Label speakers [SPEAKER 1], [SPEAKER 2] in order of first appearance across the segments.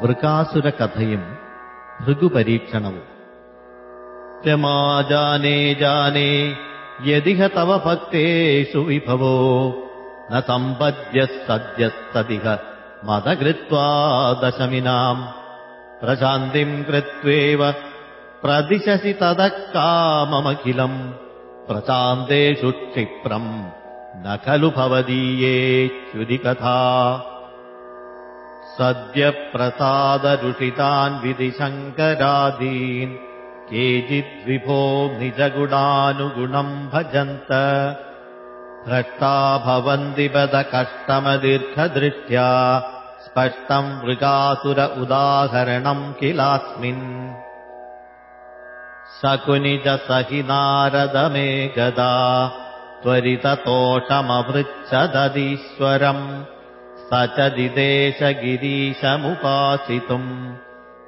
[SPEAKER 1] വൃകാസുരകഥയും ഭൃഗുപരീക്ഷണവും രമാജാനേ ജാനേ യദിഹ തവ ഭക്തേഷു വിഭവോ ന സമ്പദ്യ സദ്യസ്തദിഹ മതകൃത്വാ ദശമിനാം പ്രശാന്തിം കൃത്വേവ പ്രതിശസി തതഃ കാമമഖിലം പ്രശാന്തേഷു ക്ഷിപ്രം न खलु भवदीयेच्युदिकथा सद्यप्रसादरुषितान् विधिशङ्करादीन् केचिद्विभो निजगुणानुगुणम् भजन्त। भ्रष्टा भवन्ति कष्टमदीर्घदृष्ट्या। स्पष्टम् मृगासुर उदाहरणम् किलास्मिन्। शकुनिज सहि नारदमे गदा त्वरिततोषमभृच्छदीश्वरम् स च दिदेशगिरीशमुपासितुम्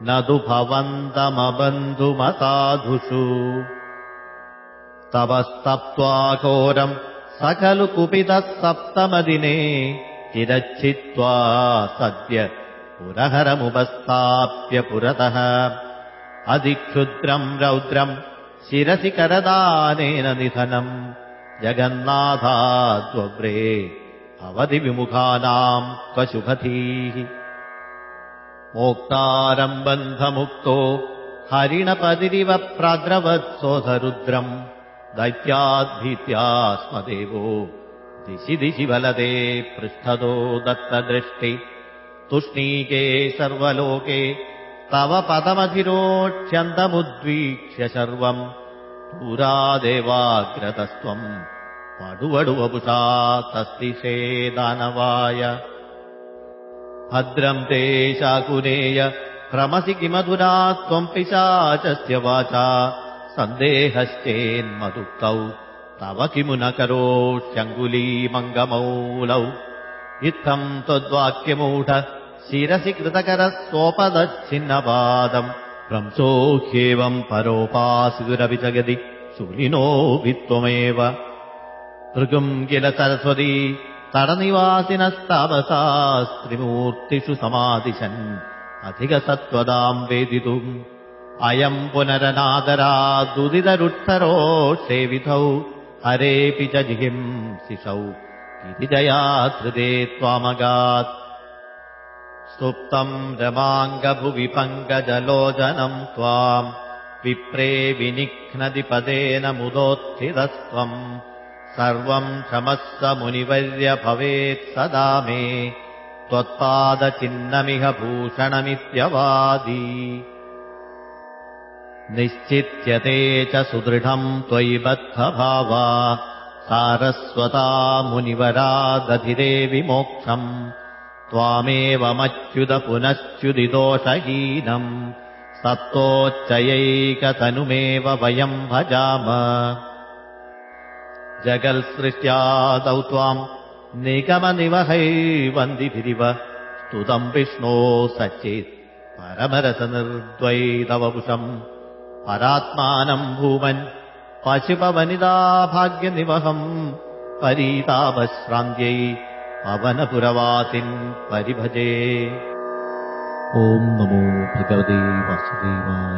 [SPEAKER 1] न तु भवन्तमबन्धुमसाधुषु। तवस्तप्त्वाघोरम् स खलु कुपितः सप्तमदिने चिरच्छित्वा सद्य पुरहरमुपस्थाप्य पुरतः। अधिक्षुद्रम् रौद्रम् शिरसि करदानेन निधनम् जगन्नाथाद्वव्रे भवति विमुखानाम् क्वशुभधीः मोक्तारम् बन्धमुक्तो हरिणपदिरिव प्राद्रवत्सोधरुद्रम् दैत्याद्भीत्या स्म देवो दिशि दिशि बलदे पृष्ठदो दत्तदृष्टि। तुष्णीके सर्वलोके तव पदमधिरोक्ष्यन्तमुद्वीक्ष्य सर्वम्। पुरादेवाग्रतस्त्वम् पडुवडुवपुषा तस्तिषे दानवाय। भद्रम् ते शाकुनेय भ्रमसि किमधुरा त्वम् पिशाचस्य वाचा। सन्देहश्चेन्मदुक्तौ तव किमु न करोष्यङ्गुलीमङ्गमौलौ इत्थम् त्वद्वाक्यमूढ शिरसि कृतकरः सोपदच्छिन्नपादम् भ्रंशो ह्येवम् परोपासुरपि जगदि शूलिनो वित्वमेव भृगुम् किल सरस्वती तडनिवासिनस्तावसास्त्रिमूर्तिषु समादिशन् अधिकसत्त्वदाम् वेदितुम् अयम् पुनरनादरादुदितरुत्तरो सेविधौ हरेऽपि च जिहिंसिषौ इति जया हृदे त्वामगात् सुप्तम् रमाङ्गभुवि पङ्कजलोचनम् त्वाम् विप्रे विनिघ्नति पदेन मुदोत्थितस्त्वम् सर्वम् क्षमः स मुनिवर्य भवेत् सदा मे। त्वत्पादचिह्नमिह भूषणमित्यवादी। निश्चित्यते च सुदृढम् त्वयि बद्धभावा। सारस्वता मुनिवरादधिरे विमोक्षम् त्वामेवमच्युत पुनश्च्युदिदोषहीनम् सत्तोच्चयैकतनुमेव वयम् भजाम जगल्सृष्ट्यादौ त्वाम् निगमनिवहैवन्दिभिरिव स्तुतम् विष्णो सच्चेत् परमरसनिर्द्वैतवपुषम् परात्मानम् भूमन् पशुपवनिताभाग्यनिवहम् परीतापश्रान्त्यै पवनपुरवासिन् परिभजे। ॐ नमो भगवते वासुदेवाय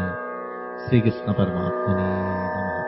[SPEAKER 1] श्रीकृष्णपरमात्मने नमः